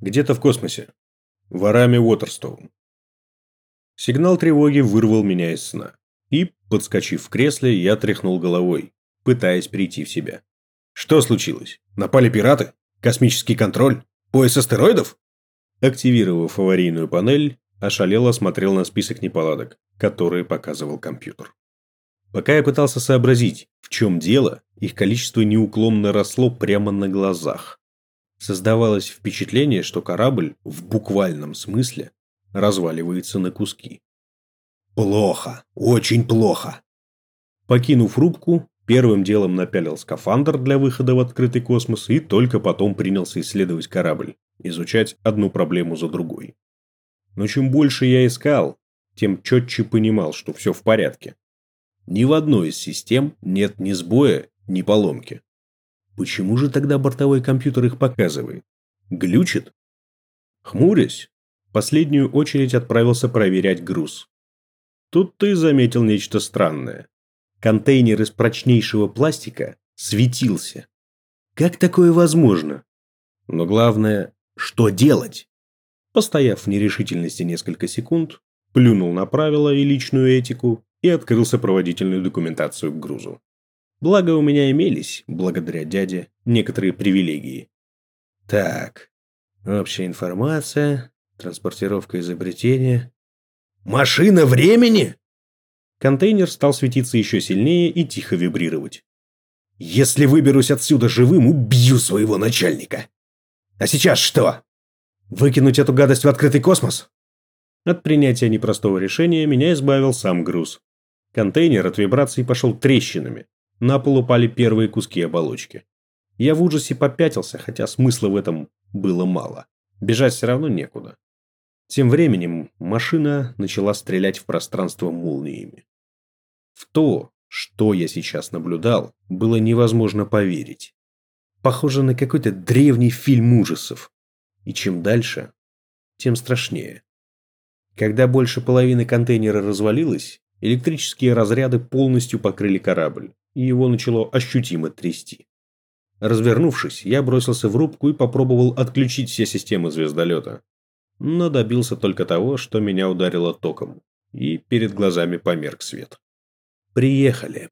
Где-то в космосе. В Араме Уотерстоун. Сигнал тревоги вырвал меня из сна. И, подскочив в кресле, я тряхнул головой, пытаясь прийти в себя. Что случилось? Напали пираты? Космический контроль? Пояс астероидов? Активировав аварийную панель, ошалело смотрел на список неполадок, которые показывал компьютер. Пока я пытался сообразить, в чем дело, их количество неуклонно росло прямо на глазах. Создавалось впечатление, что корабль, в буквальном смысле, разваливается на куски. Плохо, очень плохо. Покинув рубку, первым делом напялил скафандр для выхода в открытый космос и только потом принялся исследовать корабль, изучать одну проблему за другой. Но чем больше я искал, тем четче понимал, что все в порядке. Ни в одной из систем нет ни сбоя, ни поломки. Почему же тогда бортовой компьютер их показывает? Глючит? Хмурясь, в последнюю очередь отправился проверять груз. Тут ты заметил нечто странное. Контейнер из прочнейшего пластика светился. Как такое возможно? Но главное, что делать? Постояв в нерешительности несколько секунд, плюнул на правила и личную этику и открыл сопроводительную документацию к грузу. Благо у меня имелись, благодаря дяде, некоторые привилегии. Так, общая информация, транспортировка изобретения. Машина времени? Контейнер стал светиться еще сильнее и тихо вибрировать. Если выберусь отсюда живым, убью своего начальника. А сейчас что? Выкинуть эту гадость в открытый космос? От принятия непростого решения меня избавил сам груз. Контейнер от вибраций пошел трещинами. На пол упали первые куски оболочки. Я в ужасе попятился, хотя смысла в этом было мало. Бежать все равно некуда. Тем временем машина начала стрелять в пространство молниями. В то, что я сейчас наблюдал, было невозможно поверить. Похоже на какой-то древний фильм ужасов. И чем дальше, тем страшнее. Когда больше половины контейнера развалилось, электрические разряды полностью покрыли корабль, и его начало ощутимо трясти. Развернувшись, я бросился в рубку и попробовал отключить все системы звездолета. Но добился только того, что меня ударило током, и перед глазами померк свет. «Приехали»,